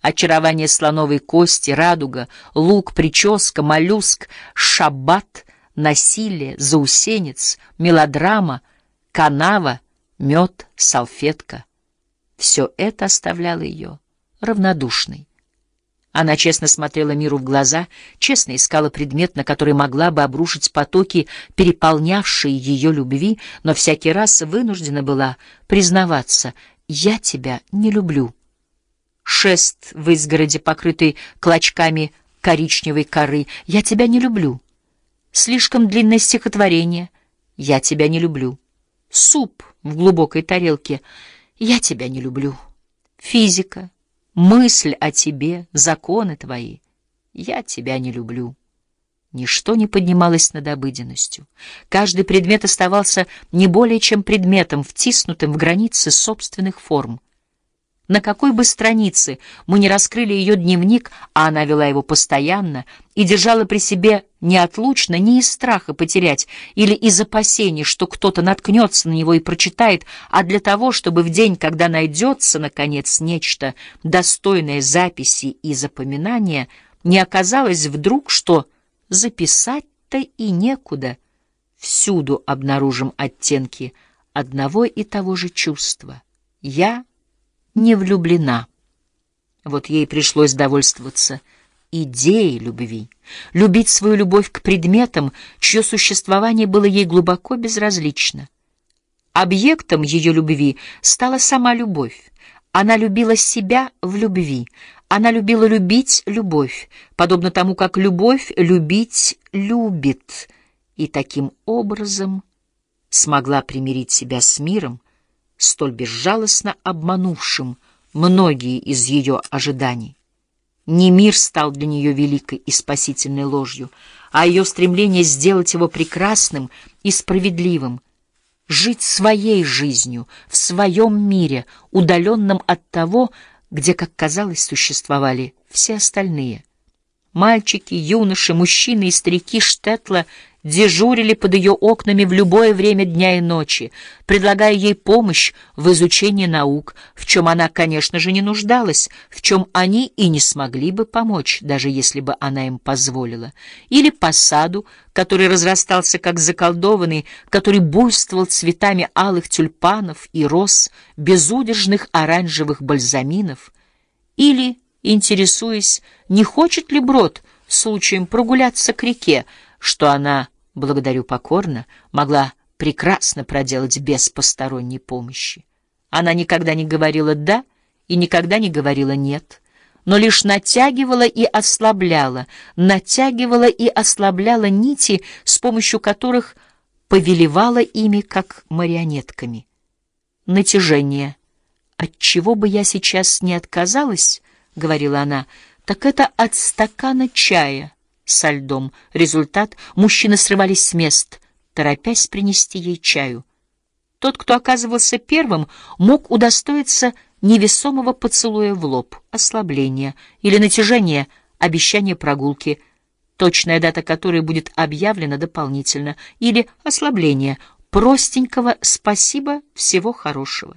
очарование слоновой кости, радуга, лук, прическа, моллюск, шаббат, насилие, заусенец, мелодрама, канава, мед, салфетка. Все это оставляло ее равнодушной. Она честно смотрела миру в глаза, честно искала предмет, на который могла бы обрушить потоки, переполнявшие ее любви, но всякий раз вынуждена была признаваться «я тебя не люблю». Шест в изгороде, покрытый клочками коричневой коры «я тебя не люблю». Слишком длинное стихотворение «я тебя не люблю». Суп в глубокой тарелке «я тебя не люблю». Физика мысль о тебе, законы твои. Я тебя не люблю. Ничто не поднималось над обыденностью. Каждый предмет оставался не более чем предметом, втиснутым в границы собственных форм. На какой бы странице мы не раскрыли ее дневник, а она вела его постоянно и держала при себе неотлучно не из страха потерять или из опасений, что кто-то наткнется на него и прочитает, а для того, чтобы в день, когда найдется, наконец, нечто достойное записи и запоминания, не оказалось вдруг, что записать-то и некуда. Всюду обнаружим оттенки одного и того же чувства. Я — не влюблена. Вот ей пришлось довольствоваться идеей любви, любить свою любовь к предметам, чье существование было ей глубоко безразлично. Объектом ее любви стала сама любовь. Она любила себя в любви. Она любила любить любовь, подобно тому, как любовь любить любит, и таким образом смогла примирить себя с миром, столь безжалостно обманувшим многие из ее ожиданий. Не мир стал для нее великой и спасительной ложью, а ее стремление сделать его прекрасным и справедливым, жить своей жизнью в своем мире, удаленном от того, где, как казалось, существовали все остальные. Мальчики, юноши, мужчины и старики Штетла дежурили под ее окнами в любое время дня и ночи, предлагая ей помощь в изучении наук, в чем она, конечно же, не нуждалась, в чем они и не смогли бы помочь, даже если бы она им позволила, или по саду, который разрастался как заколдованный, который буйствовал цветами алых тюльпанов и роз, безудержных оранжевых бальзаминов, или, интересуясь, не хочет ли Брод случаем прогуляться к реке, что она благодарю покорно, могла прекрасно проделать без посторонней помощи. Она никогда не говорила «да» и никогда не говорила «нет», но лишь натягивала и ослабляла, натягивала и ослабляла нити, с помощью которых повелевала ими, как марионетками. Натяжение. От чего бы я сейчас не отказалась, — говорила она, — так это от стакана чая — со льдом. Результат — мужчины срывались с мест, торопясь принести ей чаю. Тот, кто оказывался первым, мог удостоиться невесомого поцелуя в лоб, ослабления или натяжения, обещания прогулки, точная дата которой будет объявлена дополнительно, или ослабления, простенького «спасибо, всего хорошего».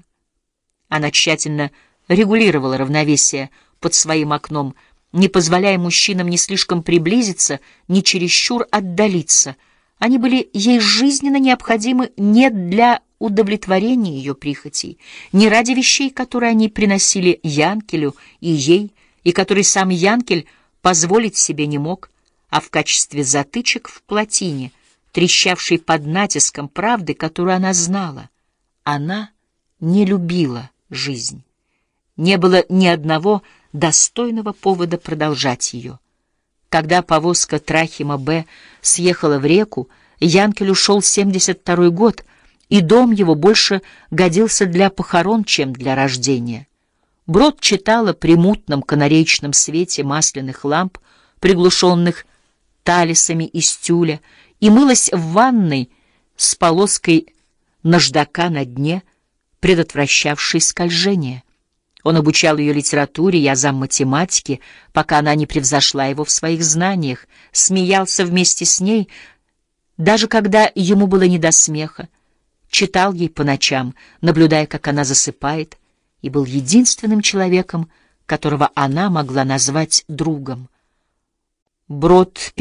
Она тщательно регулировала равновесие под своим окном — не позволяя мужчинам ни слишком приблизиться, ни чересчур отдалиться. Они были ей жизненно необходимы не для удовлетворения ее прихотей, не ради вещей, которые они приносили Янкелю и ей, и которые сам Янкель позволить себе не мог, а в качестве затычек в плотине, трещавшей под натиском правды, которую она знала. Она не любила жизнь. Не было ни одного достойного повода продолжать ее. Когда повозка Трахима Б. съехала в реку, Янкель ушел 72-й год, и дом его больше годился для похорон, чем для рождения. Брод читала при мутном канареечном свете масляных ламп, приглушенных талисами из тюля, и мылась в ванной с полоской наждака на дне, предотвращавшей скольжение. Он обучал ее литературе и азам математики, пока она не превзошла его в своих знаниях, смеялся вместе с ней, даже когда ему было не до смеха, читал ей по ночам, наблюдая, как она засыпает, и был единственным человеком, которого она могла назвать другом. Брод